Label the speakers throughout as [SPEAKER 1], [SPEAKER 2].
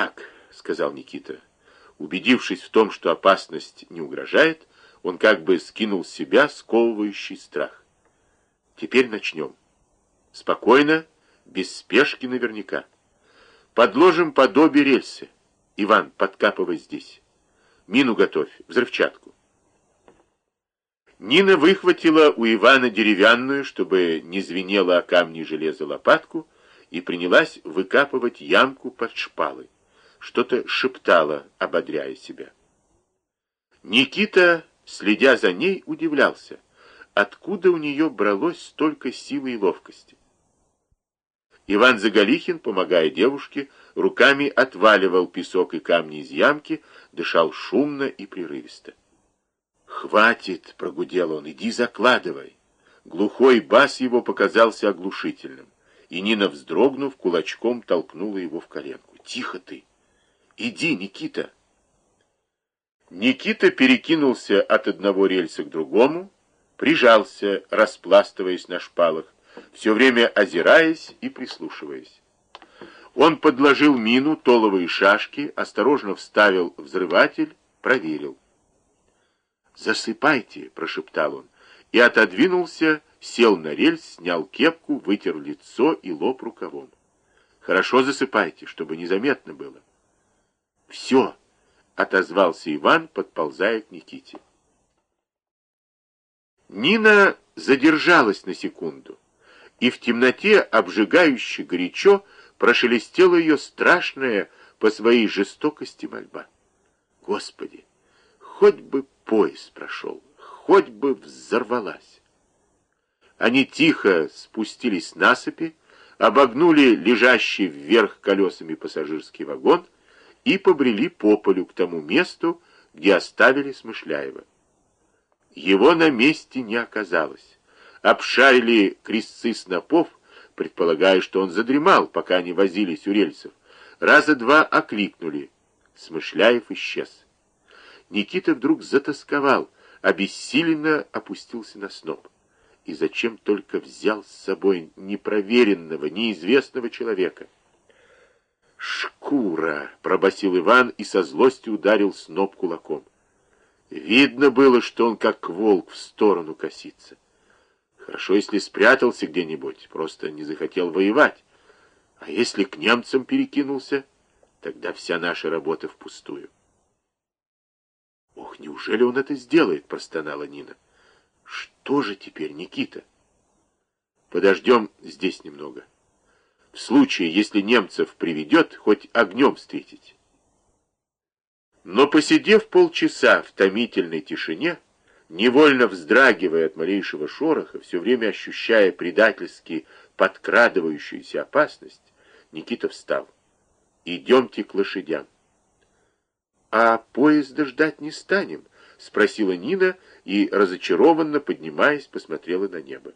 [SPEAKER 1] Так, сказал Никита. Убедившись в том, что опасность не угрожает, он как бы скинул с себя сковывающий страх. Теперь начнем. Спокойно, без спешки наверняка. Подложим подобие рельсы. Иван, подкапывай здесь. Мину готовь, взрывчатку. Нина выхватила у Ивана деревянную, чтобы не звенела о камни железо лопатку, и принялась выкапывать ямку под шпалой. Что-то шептала, ободряя себя. Никита, следя за ней, удивлялся, откуда у нее бралось столько силы и ловкости. Иван Заголихин, помогая девушке, руками отваливал песок и камни из ямки, дышал шумно и прерывисто. «Хватит!» — прогудел он. «Иди закладывай!» Глухой бас его показался оглушительным, и Нина, вздрогнув, кулачком толкнула его в коленку. «Тихо ты! Иди, Никита!» Никита перекинулся от одного рельса к другому, прижался, распластываясь на шпалах, все время озираясь и прислушиваясь. Он подложил мину, толовые шашки, осторожно вставил взрыватель, проверил. «Засыпайте», — прошептал он, и отодвинулся, сел на рельс, снял кепку, вытер лицо и лоб рукавом. «Хорошо засыпайте, чтобы незаметно было». «Все», — отозвался Иван, подползая к Никите. Нина задержалась на секунду, и в темноте обжигающе горячо прошелестела ее страшная по своей жестокости мольба. Господи, хоть бы поезд прошел, хоть бы взорвалась. Они тихо спустились насыпи, обогнули лежащий вверх колесами пассажирский вагон и побрели по полю к тому месту, где оставили Смышляева. Его на месте не оказалось. Обшарили крестцы снопов, предполагая, что он задремал, пока они возились у рельсов. Раза два окликнули. Смышляев исчез. Никита вдруг затасковал, обессиленно опустился на сноп. И зачем только взял с собой непроверенного, неизвестного человека? «Шкура!» — пробасил Иван и со злостью ударил сноп кулаком. Видно было, что он как волк в сторону косится. Хорошо, если спрятался где-нибудь, просто не захотел воевать. А если к немцам перекинулся, тогда вся наша работа впустую. «Ох, неужели он это сделает?» — простонала Нина. «Что же теперь, Никита?» «Подождем здесь немного. В случае, если немцев приведет, хоть огнем встретить». Но, посидев полчаса в томительной тишине, невольно вздрагивая от малейшего шороха, все время ощущая предательски подкрадывающуюся опасность, Никита встал. «Идемте к лошадям». «А поезда ждать не станем?» — спросила Нина и, разочарованно поднимаясь, посмотрела на небо.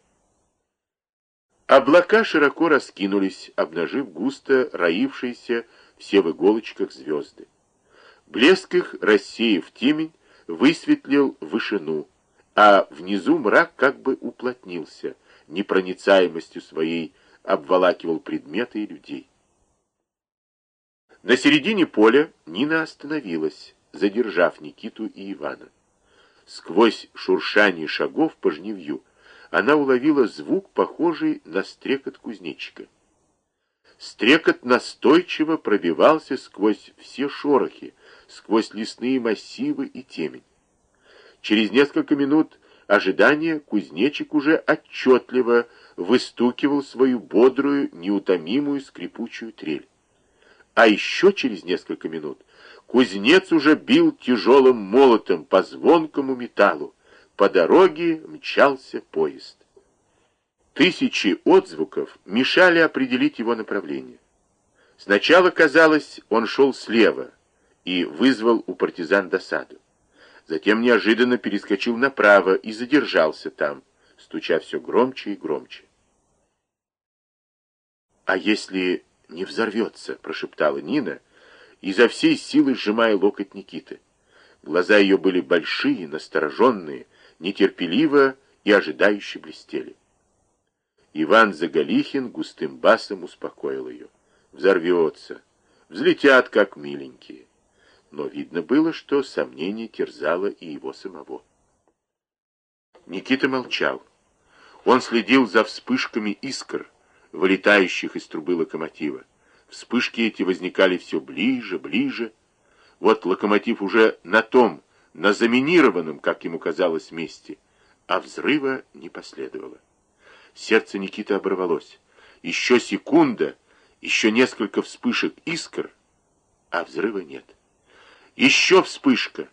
[SPEAKER 1] Облака широко раскинулись, обнажив густо роившиеся все в иголочках звезды. Блеск их, рассеяв темень, высветлил вышину, а внизу мрак как бы уплотнился, непроницаемостью своей обволакивал предметы и людей. На середине поля Нина остановилась, задержав Никиту и Ивана. Сквозь шуршание шагов по жневью она уловила звук, похожий на стрекот кузнечика. Стрекот настойчиво пробивался сквозь все шорохи, сквозь лесные массивы и темень. Через несколько минут ожидания кузнечик уже отчетливо выстукивал свою бодрую, неутомимую скрипучую трель. А еще через несколько минут кузнец уже бил тяжелым молотом по звонкому металлу. По дороге мчался поезд. Тысячи отзвуков мешали определить его направление. Сначала казалось, он шел слева и вызвал у партизан досаду. Затем неожиданно перескочил направо и задержался там, стуча все громче и громче. А если не взорвется, прошептала Нина, изо всей силы сжимая локоть Никиты. Глаза ее были большие, настороженные, нетерпеливо и ожидающе блестели. Иван Заголихин густым басом успокоил ее. Взорвется. взлетят как миленькие. Но видно было, что сомнение терзало и его самого. Никита молчал. Он следил за вспышками искр, вылетающих из трубы локомотива. Вспышки эти возникали все ближе, ближе. Вот локомотив уже на том, на заминированном, как ему казалось, месте, а взрыва не последовало. Сердце Никиты оборвалось. Еще секунда, еще несколько вспышек искр, а взрыва нет. Еще вспышка.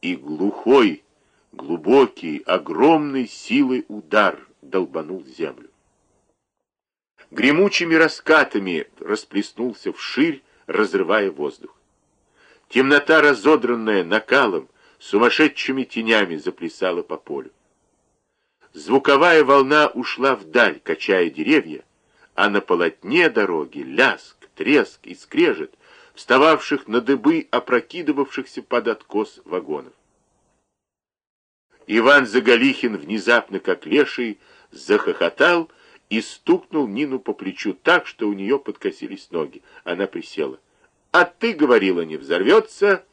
[SPEAKER 1] И глухой, глубокий, огромной силой удар долбанул землю. Гремучими раскатами расплеснулся вширь, разрывая воздух. Темнота, разодранная накалом, сумасшедшими тенями заплясала по полю. Звуковая волна ушла вдаль, качая деревья, а на полотне дороги ляск, треск и скрежет, встававших на дыбы опрокидывавшихся под откос вагонов. Иван Заголихин внезапно, как леший, захохотал и стукнул Нину по плечу так, что у нее подкосились ноги. Она присела. А ты говорила, не взорвется.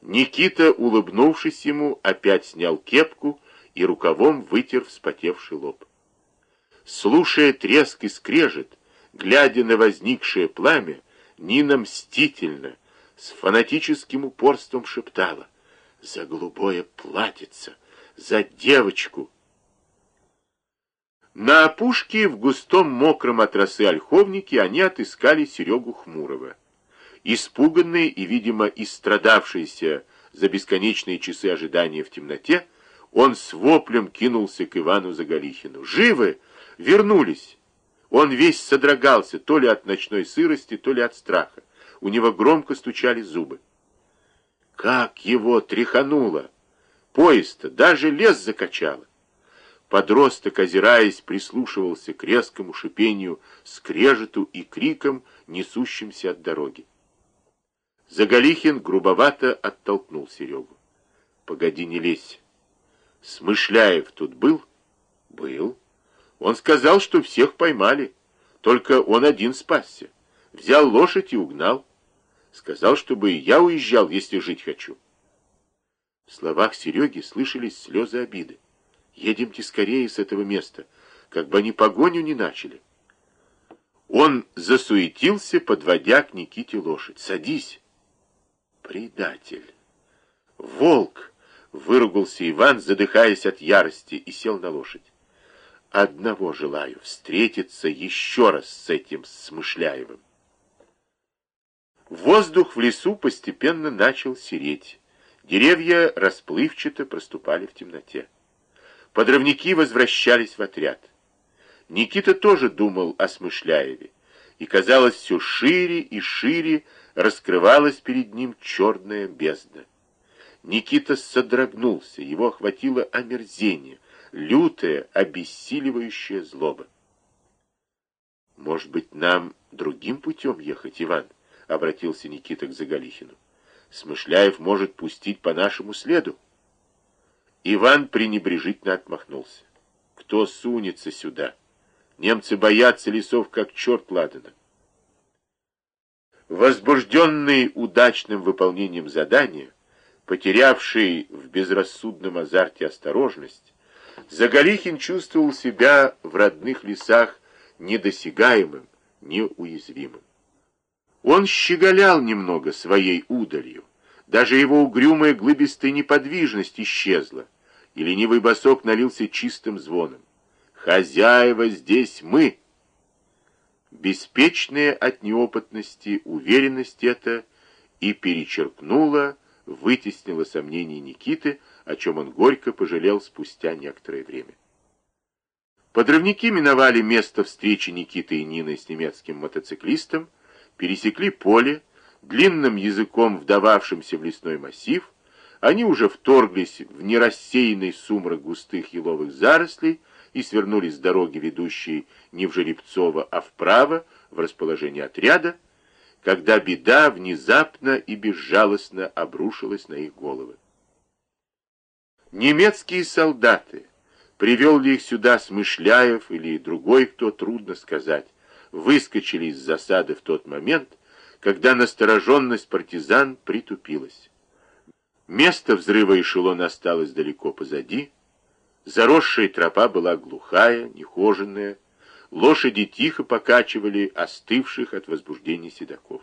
[SPEAKER 1] Никита, улыбнувшись ему, опять снял кепку и рукавом вытер вспотевший лоб. Слушая треск и скрежет, глядя на возникшее пламя, Нина мстительно, с фанатическим упорством шептала «За голубое платьице! За девочку!» На опушке в густом мокром от росы ольховнике они отыскали Серегу Хмурого. Испуганный и, видимо, истрадавшийся за бесконечные часы ожидания в темноте, он с воплем кинулся к Ивану Заголихину. «Живы! Вернулись!» Он весь содрогался, то ли от ночной сырости, то ли от страха. У него громко стучали зубы. Как его тряхануло! Поезд-то даже лес закачало. Подросток, озираясь, прислушивался к резкому шипению, скрежету и крикам, несущимся от дороги. Заголихин грубовато оттолкнул Серегу. «Погоди, не лезь. Смышляев тут был?» «Был. Он сказал, что всех поймали. Только он один спасся. Взял лошадь и угнал. Сказал, чтобы и я уезжал, если жить хочу». В словах Сереги слышались слезы обиды. «Едемте скорее с этого места, как бы они погоню не начали». Он засуетился, подводя к Никите лошадь. «Садись!» Предатель! Волк! Выругался Иван, задыхаясь от ярости, и сел на лошадь. Одного желаю — встретиться еще раз с этим Смышляевым. Воздух в лесу постепенно начал сереть. Деревья расплывчато проступали в темноте. Подрывники возвращались в отряд. Никита тоже думал о Смышляеве, и казалось все шире и шире раскрывалась перед ним черная бездна. Никита содрогнулся, его охватило омерзение, лютая, обессиливающая злоба. «Может быть, нам другим путем ехать, Иван?» — обратился Никита к Заголихину. «Смышляев может пустить по нашему следу». Иван пренебрежительно отмахнулся. «Кто сунется сюда? Немцы боятся лесов, как черт ладана. Возбужденный удачным выполнением задания, потерявший в безрассудном азарте осторожность, Заголихин чувствовал себя в родных лесах недосягаемым, неуязвимым. Он щеголял немного своей удалью, даже его угрюмая глыбистая неподвижность исчезла, и ленивый босок налился чистым звоном. «Хозяева здесь мы!» Беспечная от неопытности уверенность эта и перечеркнула, вытеснила сомнения Никиты, о чем он горько пожалел спустя некоторое время. Подрывники миновали место встречи Никиты и Нины с немецким мотоциклистом, пересекли поле, длинным языком вдававшимся в лесной массив, они уже вторглись в нерассеянный сумрак густых еловых зарослей, и свернули с дороги, ведущей не в Жеребцово, а вправо, в расположение отряда, когда беда внезапно и безжалостно обрушилась на их головы. Немецкие солдаты, привел ли их сюда Смышляев или другой кто, трудно сказать, выскочили из засады в тот момент, когда настороженность партизан притупилась. Место взрыва эшелона осталось далеко позади, заросшая тропа была глухая, нехоженная, лошади тихо покачивали остывших от возбуждения седаков.